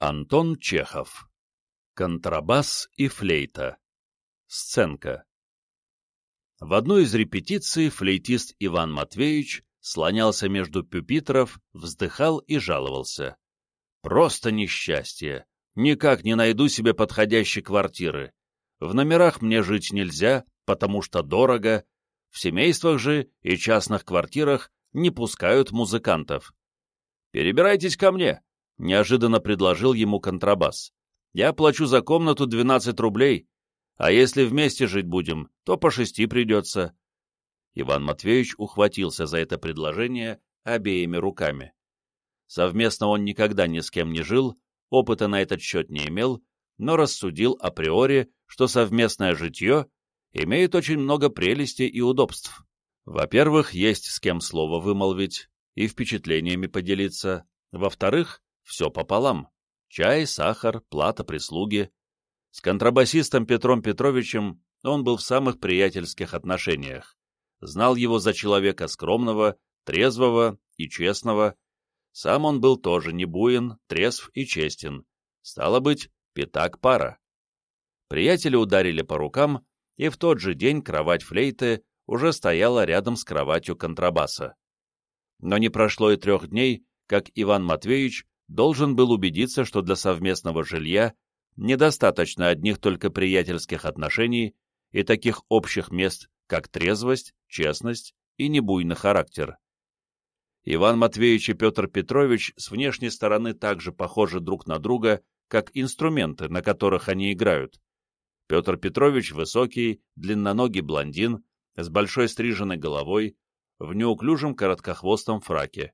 Антон Чехов. Контрабас и флейта. Сценка. В одной из репетиций флейтист Иван Матвеевич слонялся между пюпитров, вздыхал и жаловался. «Просто несчастье! Никак не найду себе подходящей квартиры. В номерах мне жить нельзя, потому что дорого. В семействах же и частных квартирах не пускают музыкантов. Перебирайтесь ко мне!» — неожиданно предложил ему контрабас. «Я плачу за комнату 12 рублей, а если вместе жить будем, то по шести придется». Иван Матвеевич ухватился за это предложение обеими руками. Совместно он никогда ни с кем не жил, опыта на этот счет не имел, но рассудил априори, что совместное житье имеет очень много прелестей и удобств. Во-первых, есть с кем слово вымолвить и впечатлениями поделиться. Во-вторых, все пополам. Чай, сахар, плата прислуги. С контрабасистом Петром Петровичем он был в самых приятельских отношениях. Знал его за человека скромного, трезвого и честного. Сам он был тоже не буин, трезв и честен. Стало быть, пятак пара. Приятели ударили по рукам, и в тот же день кровать флейты уже стояла рядом с кроватью контрабаса. Но не прошло и трех дней, как Иван Матвеевич должен был убедиться, что для совместного жилья недостаточно одних только приятельских отношений и таких общих мест, как трезвость, честность и небуйный характер. Иван Матвеевич и Петр Петрович с внешней стороны также похожи друг на друга, как инструменты, на которых они играют. Петр Петрович высокий, длинноногий блондин, с большой стриженной головой, в неуклюжем короткохвостом фраке.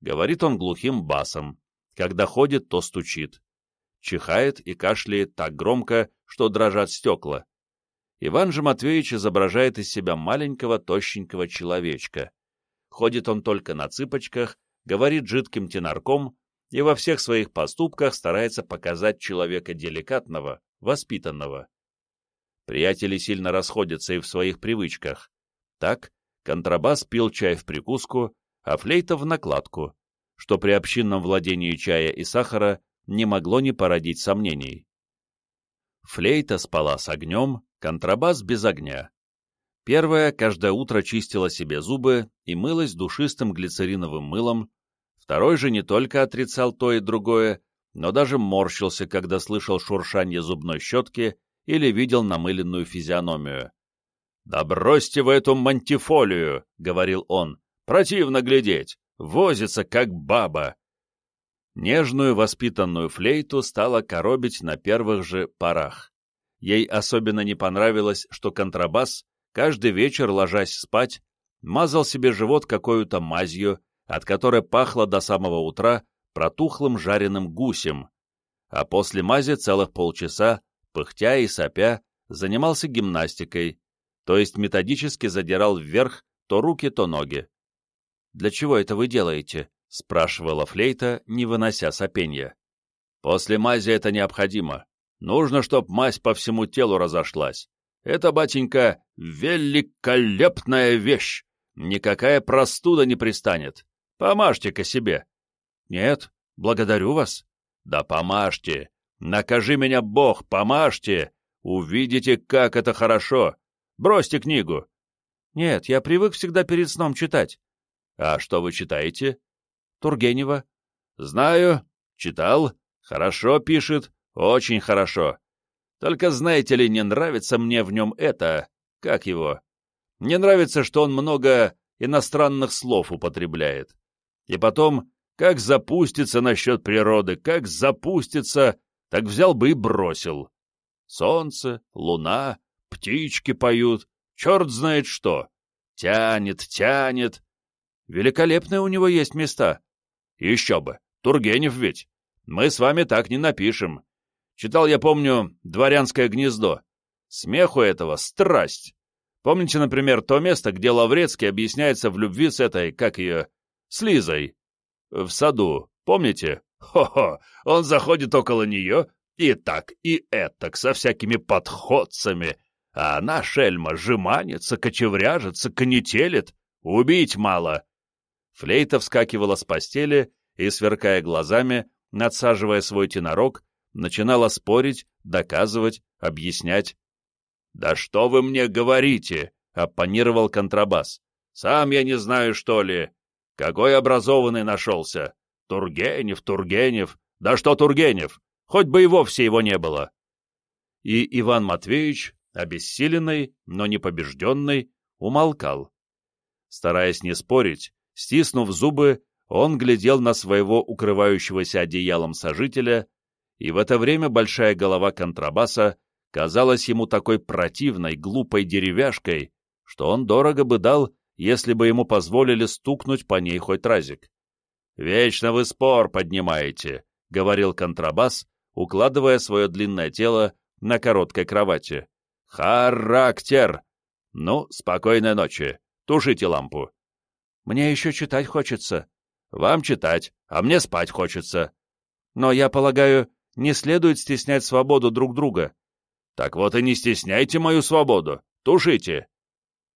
Говорит он глухим басом, когда ходит, то стучит. Чихает и кашляет так громко, что дрожат стекла. Иван же Матвеевич изображает из себя маленького тощенького человечка. Ходит он только на цыпочках, говорит жидким тенарком и во всех своих поступках старается показать человека деликатного, воспитанного. Приятели сильно расходятся и в своих привычках. Так, контрабас пил чай в прикуску, а флейта в накладку, что при общинном владении чая и сахара не могло не породить сомнений. Флейта спала с огнем, контрабас без огня. Первая каждое утро чистила себе зубы и мылась душистым глицериновым мылом, второй же не только отрицал то и другое, но даже морщился, когда слышал шуршание зубной щетки или видел намыленную физиономию. «Да бросьте вы эту мантифолию!» — говорил он. «Противно глядеть! Возится, как баба. Нежную воспитанную флейту стала коробить на первых же порах. Ей особенно не понравилось, что контрабас, каждый вечер, ложась спать, мазал себе живот какой-то мазью, от которой пахло до самого утра протухлым жареным гусем, а после мази целых полчаса, пыхтя и сопя, занимался гимнастикой, то есть методически задирал вверх то руки, то ноги. «Для чего это вы делаете?» — спрашивала флейта, не вынося сопенья. «После мази это необходимо. Нужно, чтоб мазь по всему телу разошлась. Это, батенька, великолепная вещь. Никакая простуда не пристанет. Помажьте-ка себе». «Нет, благодарю вас». «Да помажьте. Накажи меня Бог, помажьте. Увидите, как это хорошо. Бросьте книгу». «Нет, я привык всегда перед сном читать. А что вы читаете? Тургенева. Знаю, читал. Хорошо пишет, очень хорошо. Только, знаете ли, не нравится мне в нем это... Как его? Не нравится, что он много иностранных слов употребляет. И потом, как запустится насчет природы, как запустится, так взял бы и бросил. Солнце, луна, птички поют, черт знает что. Тянет, тянет, Великолепные у него есть места. Еще бы, Тургенев ведь. Мы с вами так не напишем. Читал, я помню, «Дворянское гнездо». Смеху этого страсть. Помните, например, то место, где Лаврецкий объясняется в любви с этой, как ее, с Лизой? В саду, помните? Хо-хо, он заходит около нее, и так, и этак, со всякими подходцами, а она, шельма, жеманится, кочевряжется, конетелит, убить мало. Флейта вскакивала с постели и, сверкая глазами, надсаживая свой тенорог, начинала спорить, доказывать, объяснять. «Да что вы мне говорите?» — оппонировал контрабас. «Сам я не знаю, что ли. Какой образованный нашелся? Тургенев, Тургенев. Да что Тургенев? Хоть бы и вовсе его не было». И Иван Матвеевич, обессиленный, но не побежденный, умолкал. Стараясь не спорить, стиснув зубы, он глядел на своего укрывающегося одеялом сожителя, и в это время большая голова контрабаса казалась ему такой противной, глупой деревяшкой, что он дорого бы дал, если бы ему позволили стукнуть по ней хоть разик. «Вечно вы спор поднимаете», — говорил контрабас, укладывая свое длинное тело на короткой кровати. «Характер! Ну, спокойной ночи. Тушите лампу». «Мне еще читать хочется». «Вам читать, а мне спать хочется». «Но я полагаю, не следует стеснять свободу друг друга». «Так вот и не стесняйте мою свободу. Тушите».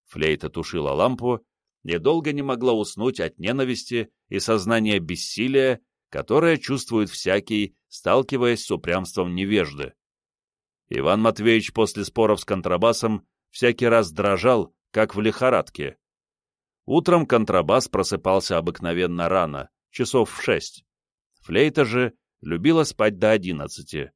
Флейта тушила лампу и долго не могла уснуть от ненависти и сознания бессилия, которое чувствует всякий, сталкиваясь с упрямством невежды. Иван Матвеевич после споров с контрабасом всякий раз дрожал, как в лихорадке. Утром контрабас просыпался обыкновенно рано, часов в шесть. Флейта же любила спать до одиннадцати.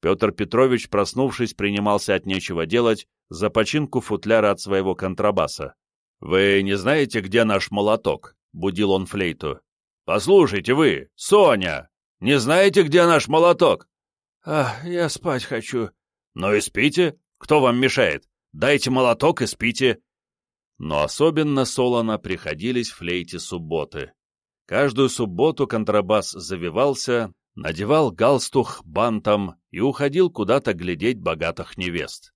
Петр Петрович, проснувшись, принимался от нечего делать за починку футляра от своего контрабаса. «Вы не знаете, где наш молоток?» — будил он флейту. «Послушайте вы, Соня, не знаете, где наш молоток?» «Ах, я спать хочу». «Ну и спите. Кто вам мешает? Дайте молоток и спите». Но особенно солоно приходились флейте субботы. Каждую субботу контрабас завивался, надевал галстух бантом и уходил куда-то глядеть богатых невест.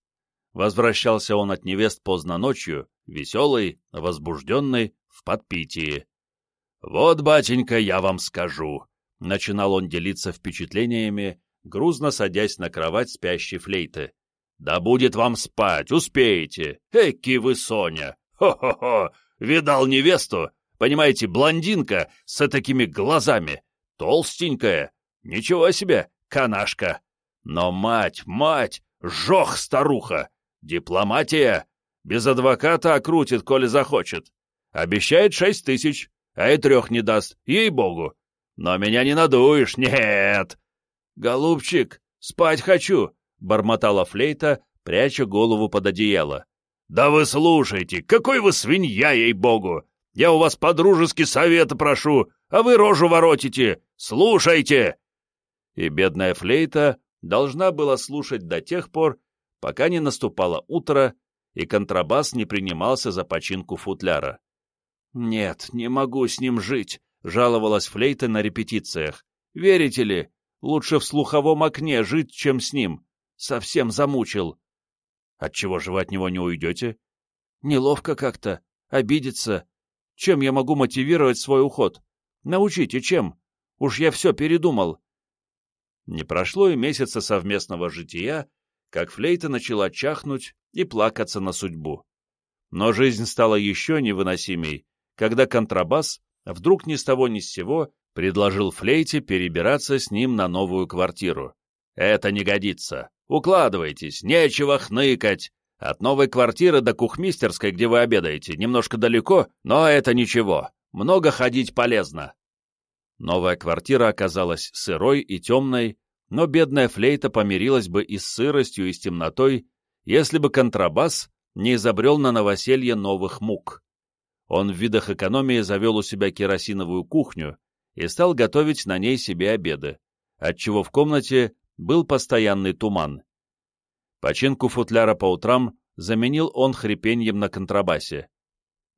Возвращался он от невест поздно ночью, веселый, возбужденный, в подпитии. «Вот, батенька, я вам скажу», — начинал он делиться впечатлениями, грузно садясь на кровать спящей флейты. «Да будет вам спать, успеете! Эки вы, Соня! Хо-хо-хо! Видал невесту? Понимаете, блондинка с такими глазами, толстенькая, ничего себе, канашка! Но мать, мать, жох старуха! Дипломатия! Без адвоката окрутит, коли захочет. Обещает шесть тысяч, а и трех не даст, ей-богу. Но меня не надуешь, нет!» «Голубчик, спать хочу!» — бормотала флейта, пряча голову под одеяло. «Да вы слушайте, какой вы свинья, ей-богу! Я у вас по-дружески совета прошу, а вы рожу воротите! Слушайте!» И бедная флейта должна была слушать до тех пор, пока не наступало утро, и контрабас не принимался за починку футляра. «Нет, не могу с ним жить», — жаловалась флейта на репетициях. «Верите ли, Лучше в слуховом окне жить, чем с ним. Совсем замучил. Отчего же вы от него не уйдете? Неловко как-то. Обидеться. Чем я могу мотивировать свой уход? Научите, чем? Уж я все передумал. Не прошло и месяца совместного жития, как флейта начала чахнуть и плакаться на судьбу. Но жизнь стала еще невыносимей, когда контрабас вдруг ни с того ни с сего предложил Флейте перебираться с ним на новую квартиру. «Это не годится. Укладывайтесь, нечего хныкать. От новой квартиры до кухмистерской, где вы обедаете, немножко далеко, но это ничего. Много ходить полезно». Новая квартира оказалась сырой и темной, но бедная флейта помирилась бы и с сыростью, и с темнотой, если бы контрабас не изобрел на новоселье новых мук. Он в видах экономии завел у себя керосиновую кухню, и стал готовить на ней себе обеды, отчего в комнате был постоянный туман. Починку футляра по утрам заменил он хрипеньем на контрабасе.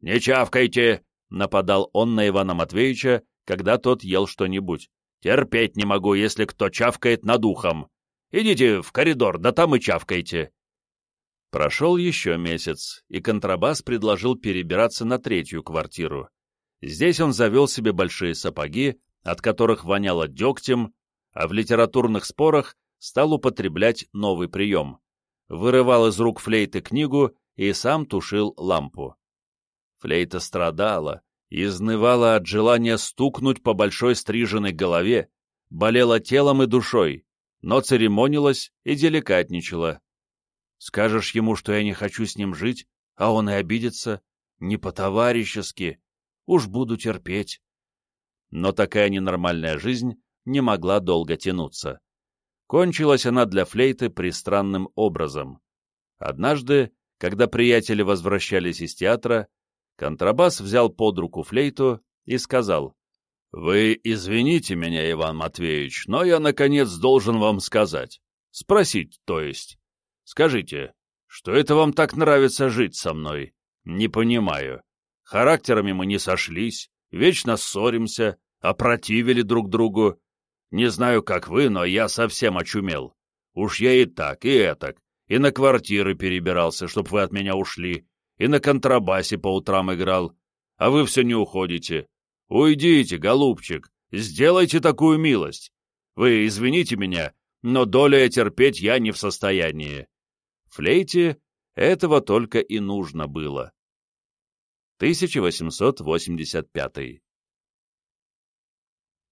«Не чавкайте!» — нападал он на Ивана Матвеевича, когда тот ел что-нибудь. «Терпеть не могу, если кто чавкает над ухом. Идите в коридор, да там и чавкайте!» Прошел еще месяц, и контрабас предложил перебираться на третью квартиру. Здесь он завел себе большие сапоги, от которых воняло дегтем, а в литературных спорах стал употреблять новый прием. Вырывал из рук флейты книгу и сам тушил лампу. Флейта страдала, изнывала от желания стукнуть по большой стриженной голове, болела телом и душой, но церемонилась и деликатничала. Скажешь ему, что я не хочу с ним жить, а он и обидится, не по-товарищески, уж буду терпеть. Но такая ненормальная жизнь не могла долго тянуться. Кончилась она для флейты пристранным образом. Однажды, когда приятели возвращались из театра, контрабас взял под руку флейту и сказал, «Вы извините меня, Иван Матвеевич, но я, наконец, должен вам сказать. Спросить, то есть. Скажите, что это вам так нравится жить со мной? Не понимаю. Характерами мы не сошлись, вечно ссоримся, опротивили друг другу. Не знаю, как вы, но я совсем очумел. Уж я и так, и этак, и на квартиры перебирался, чтоб вы от меня ушли, и на контрабасе по утрам играл, а вы все не уходите. Уйдите, голубчик, сделайте такую милость. Вы извините меня, но доля терпеть я не в состоянии. Флейте этого только и нужно было. 1885